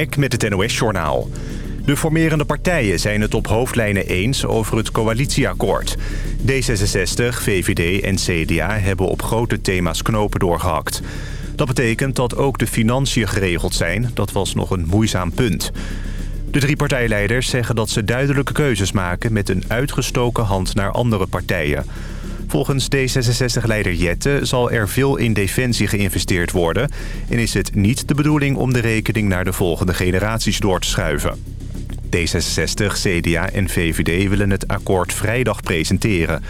Ek met het NOS-journaal. De formerende partijen zijn het op hoofdlijnen eens over het coalitieakkoord. D66, VVD en CDA hebben op grote thema's knopen doorgehakt. Dat betekent dat ook de financiën geregeld zijn. Dat was nog een moeizaam punt. De drie partijleiders zeggen dat ze duidelijke keuzes maken... met een uitgestoken hand naar andere partijen. Volgens D66-leider Jette zal er veel in defensie geïnvesteerd worden... en is het niet de bedoeling om de rekening naar de volgende generaties door te schuiven. D66, CDA en VVD willen het akkoord vrijdag presenteren.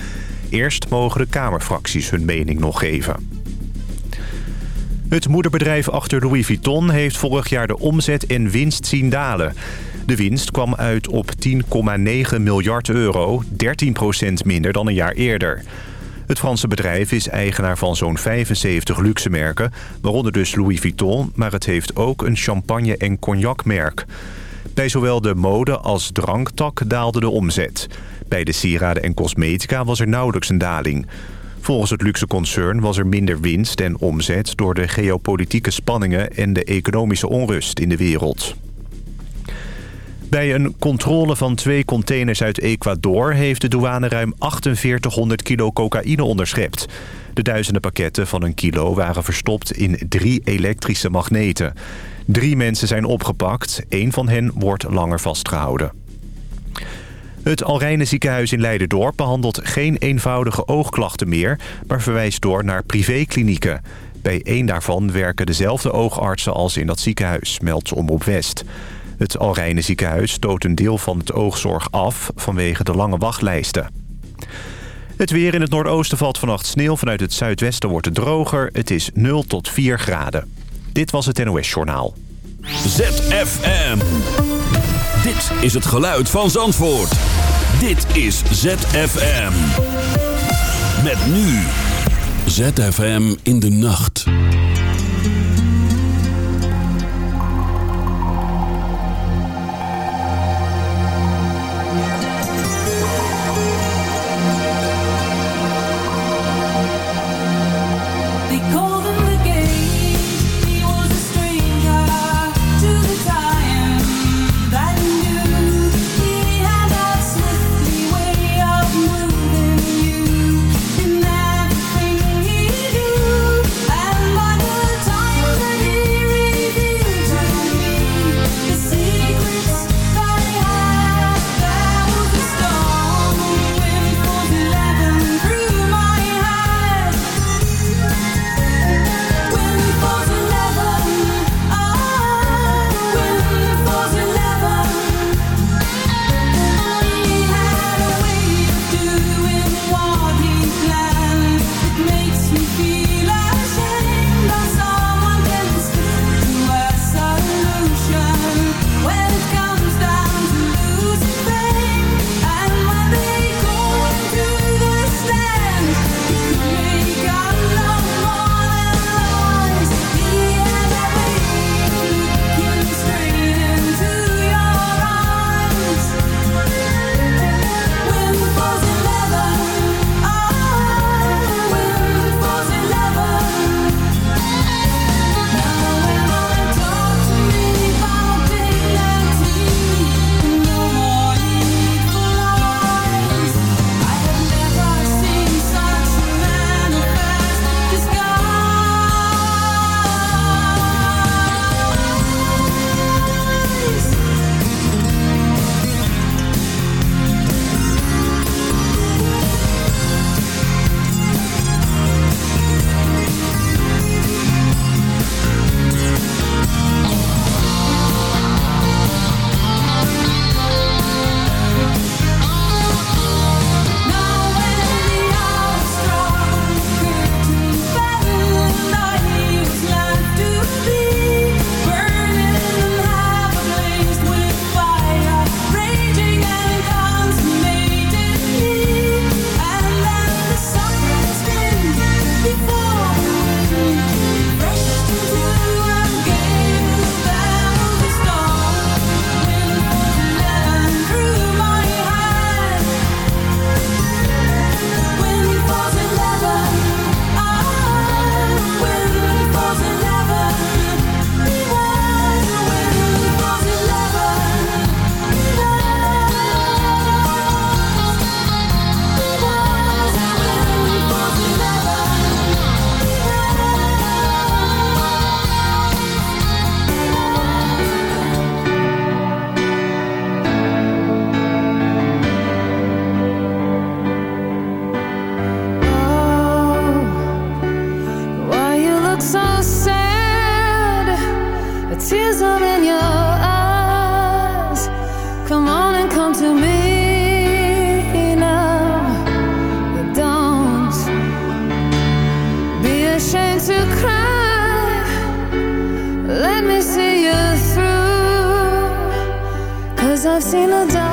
Eerst mogen de Kamerfracties hun mening nog geven. Het moederbedrijf achter Louis Vuitton heeft vorig jaar de omzet en winst zien dalen. De winst kwam uit op 10,9 miljard euro, 13% minder dan een jaar eerder. Het Franse bedrijf is eigenaar van zo'n 75 luxe merken, waaronder dus Louis Vuitton, maar het heeft ook een champagne- en cognacmerk. Bij zowel de mode als dranktak daalde de omzet. Bij de sieraden en cosmetica was er nauwelijks een daling. Volgens het luxe concern was er minder winst en omzet... door de geopolitieke spanningen en de economische onrust in de wereld. Bij een controle van twee containers uit Ecuador... heeft de douane ruim 4800 kilo cocaïne onderschept. De duizenden pakketten van een kilo waren verstopt in drie elektrische magneten. Drie mensen zijn opgepakt. Eén van hen wordt langer vastgehouden. Het Alrijne ziekenhuis in Leiderdorp behandelt geen eenvoudige oogklachten meer... maar verwijst door naar privéklinieken. Bij één daarvan werken dezelfde oogartsen als in dat ziekenhuis, meldt Omroep West. Het Alrijne ziekenhuis stoot een deel van het oogzorg af vanwege de lange wachtlijsten. Het weer in het noordoosten valt vannacht sneeuw. Vanuit het zuidwesten wordt het droger. Het is 0 tot 4 graden. Dit was het NOS Journaal. ZFM. Dit is het geluid van Zandvoort. Dit is ZFM. Met nu. ZFM in de nacht. I've seen a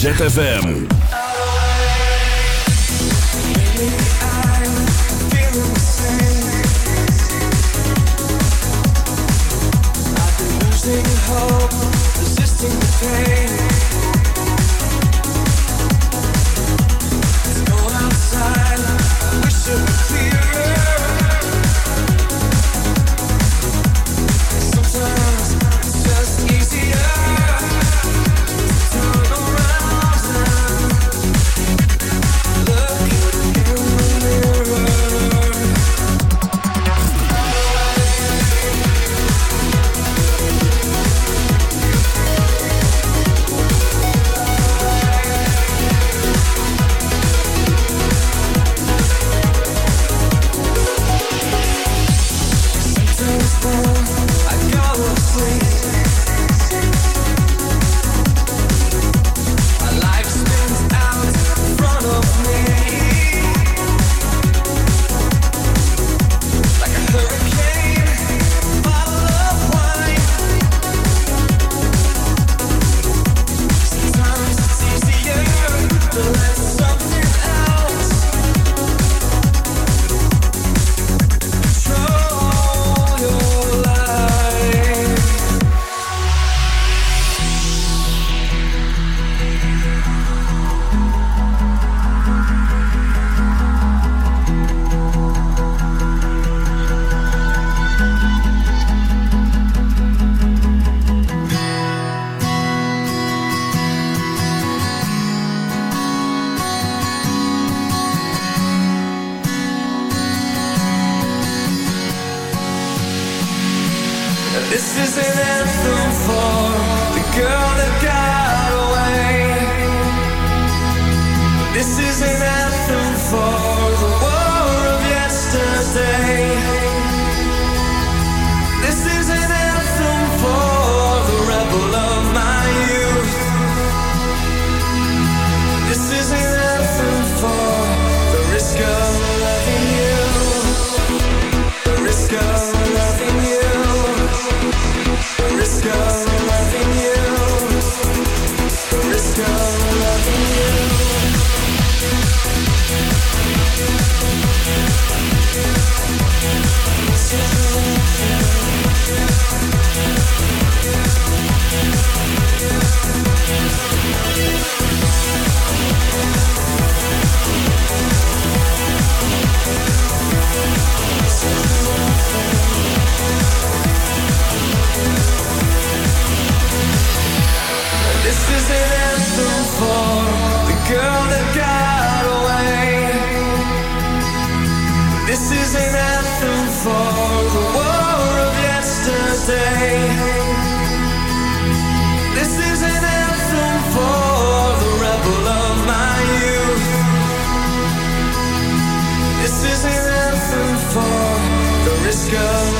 ZFM. hope, resisting the girl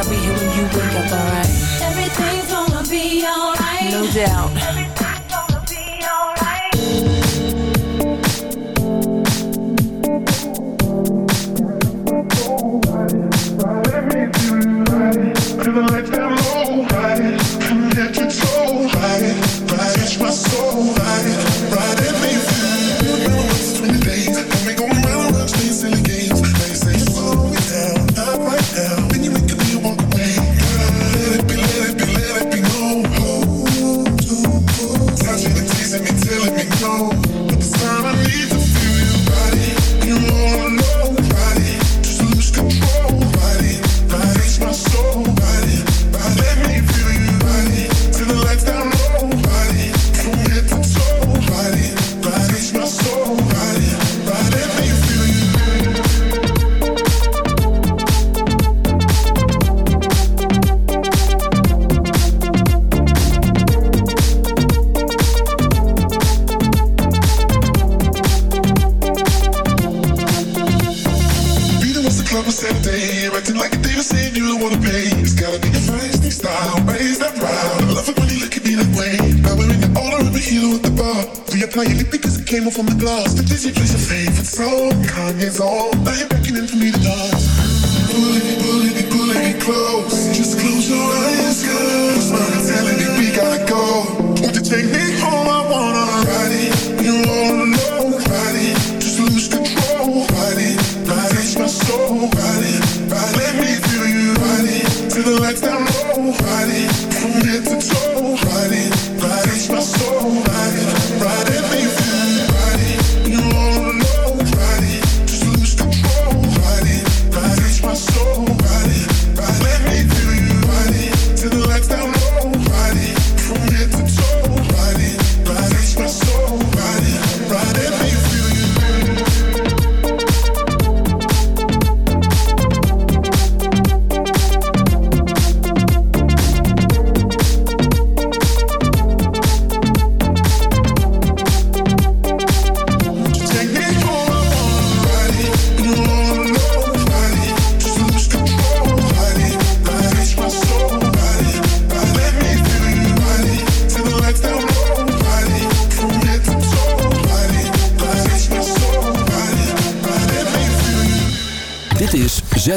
I'll be here when you wake up, alright? Everything's gonna be alright. No doubt.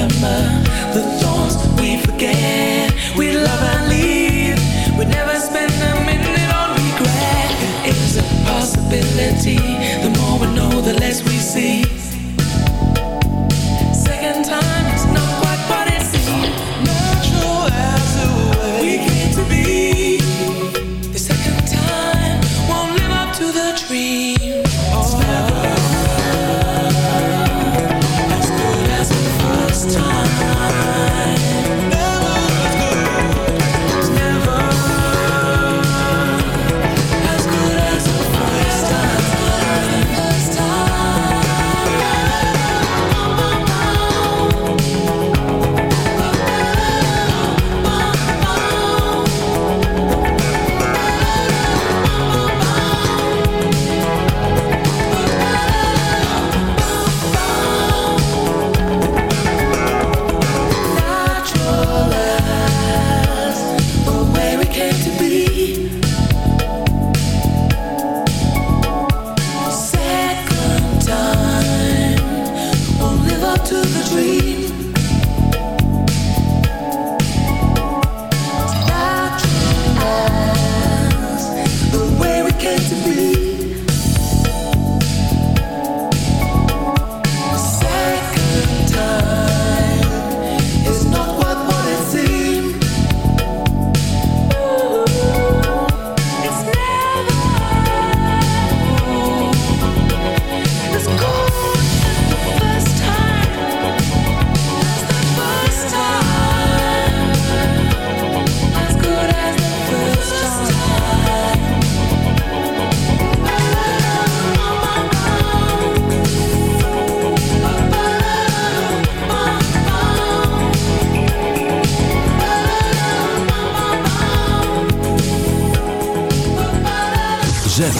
remember, the thorns we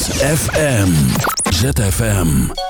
ZFM. ZFM.